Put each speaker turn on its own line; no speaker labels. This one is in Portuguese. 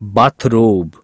bathrobe.